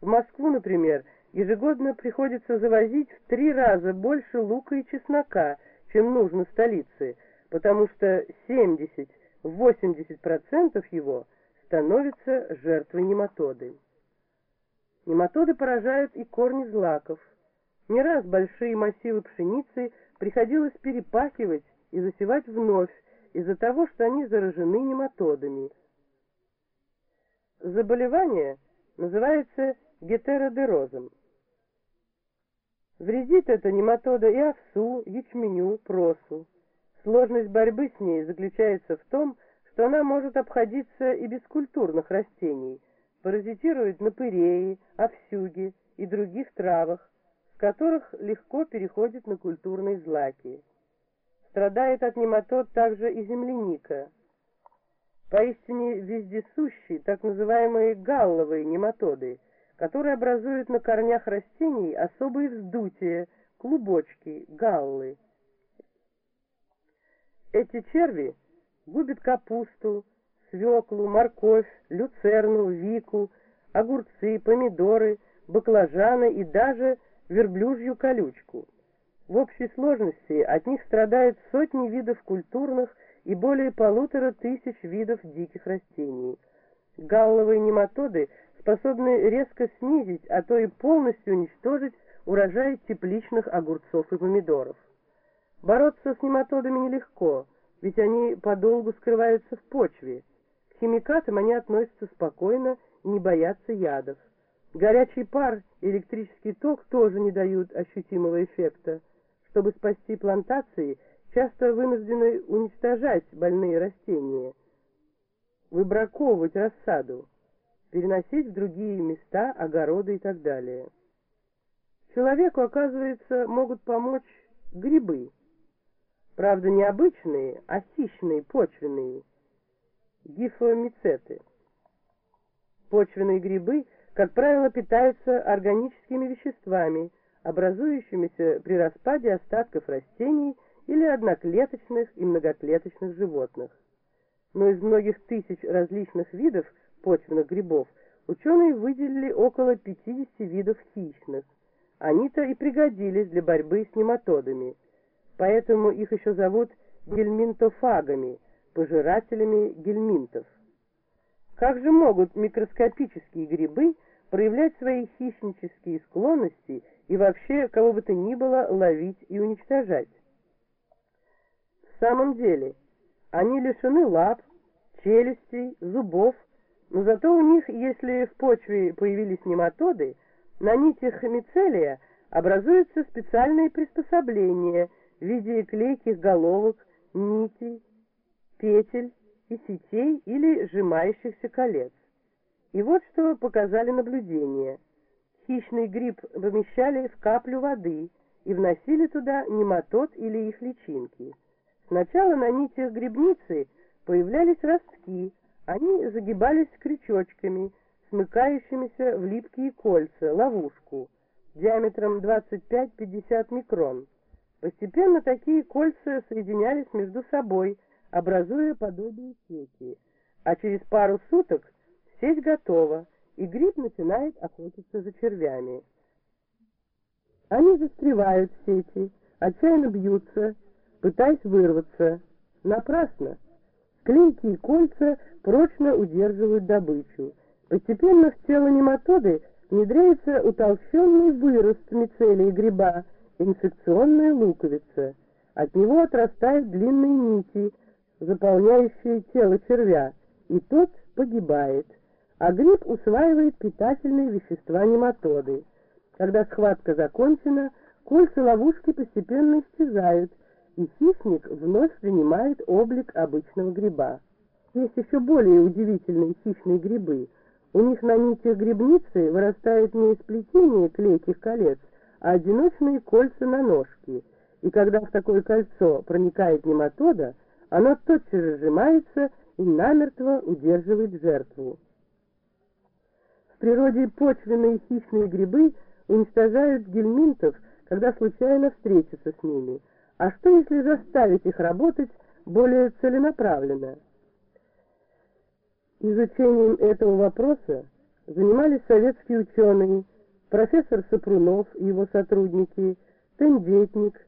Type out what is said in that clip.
В Москву, например, ежегодно приходится завозить в три раза больше лука и чеснока, чем нужно столице, потому что 70-80% его становится жертвой нематоды. Нематоды поражают и корни злаков. Не раз большие массивы пшеницы приходилось перепахивать и засевать вновь из-за того, что они заражены нематодами. Заболевание называется гетеродерозом. Вредит это нематода и овсу, ячменю, просу. Сложность борьбы с ней заключается в том, что она может обходиться и без культурных растений, паразитирует на пыреи, овсюге и других травах, с которых легко переходит на культурные злаки. Страдает от нематод также и земляника. Поистине вездесущие так называемые галловые нематоды – которые образуют на корнях растений особые вздутия, клубочки, галлы. Эти черви губят капусту, свеклу, морковь, люцерну, вику, огурцы, помидоры, баклажаны и даже верблюжью колючку. В общей сложности от них страдают сотни видов культурных и более полутора тысяч видов диких растений. Галловые нематоды способны резко снизить, а то и полностью уничтожить урожай тепличных огурцов и помидоров. Бороться с нематодами нелегко, ведь они подолгу скрываются в почве. К химикатам они относятся спокойно не боятся ядов. Горячий пар и электрический ток тоже не дают ощутимого эффекта. Чтобы спасти плантации, часто вынуждены уничтожать больные растения, выбраковывать рассаду переносить в другие места, огороды и так далее. Человеку, оказывается, могут помочь грибы. Правда, не обычные, а хищные, почвенные, гифомицеты. Почвенные грибы, как правило, питаются органическими веществами, образующимися при распаде остатков растений или одноклеточных и многоклеточных животных. Но из многих тысяч различных видов почвенных грибов, ученые выделили около 50 видов хищных. Они-то и пригодились для борьбы с нематодами, поэтому их еще зовут гельминтофагами, пожирателями гельминтов. Как же могут микроскопические грибы проявлять свои хищнические склонности и вообще кого бы то ни было ловить и уничтожать? В самом деле, они лишены лап, челюстей, зубов, но зато у них, если в почве появились нематоды, на нитях мицелия образуются специальные приспособления в виде клейких головок, нитей, петель и сетей или сжимающихся колец. И вот что показали наблюдения. Хищный гриб помещали в каплю воды и вносили туда нематод или их личинки. Сначала на нитях грибницы появлялись ростки, они загибались крючочками, смыкающимися в липкие кольца, ловушку, диаметром 25-50 микрон. Постепенно такие кольца соединялись между собой, образуя подобие сети, а через пару суток сеть готова, и гриб начинает охотиться за червями. Они застревают в сети, отчаянно бьются, пытаясь вырваться. Напрасно. Клейкие кольца прочно удерживают добычу. Постепенно в тело нематоды внедряется утолщенный вырост мицелии гриба, инфекционная луковица. От него отрастают длинные нити, заполняющие тело червя, и тот погибает. А гриб усваивает питательные вещества нематоды. Когда схватка закончена, кольца ловушки постепенно исчезают, и хищник вновь принимает облик обычного гриба. Есть еще более удивительные хищные грибы. У них на нитях грибницы вырастает не сплетение клейких колец, а одиночные кольца на ножке. И когда в такое кольцо проникает нематода, оно тотчас сжимается и намертво удерживает жертву. В природе почвенные хищные грибы уничтожают гельминтов, когда случайно встретятся с ними. А что если заставить их работать более целенаправленно? Изучением этого вопроса занимались советские ученые, профессор Сапрунов и его сотрудники, Тендетник,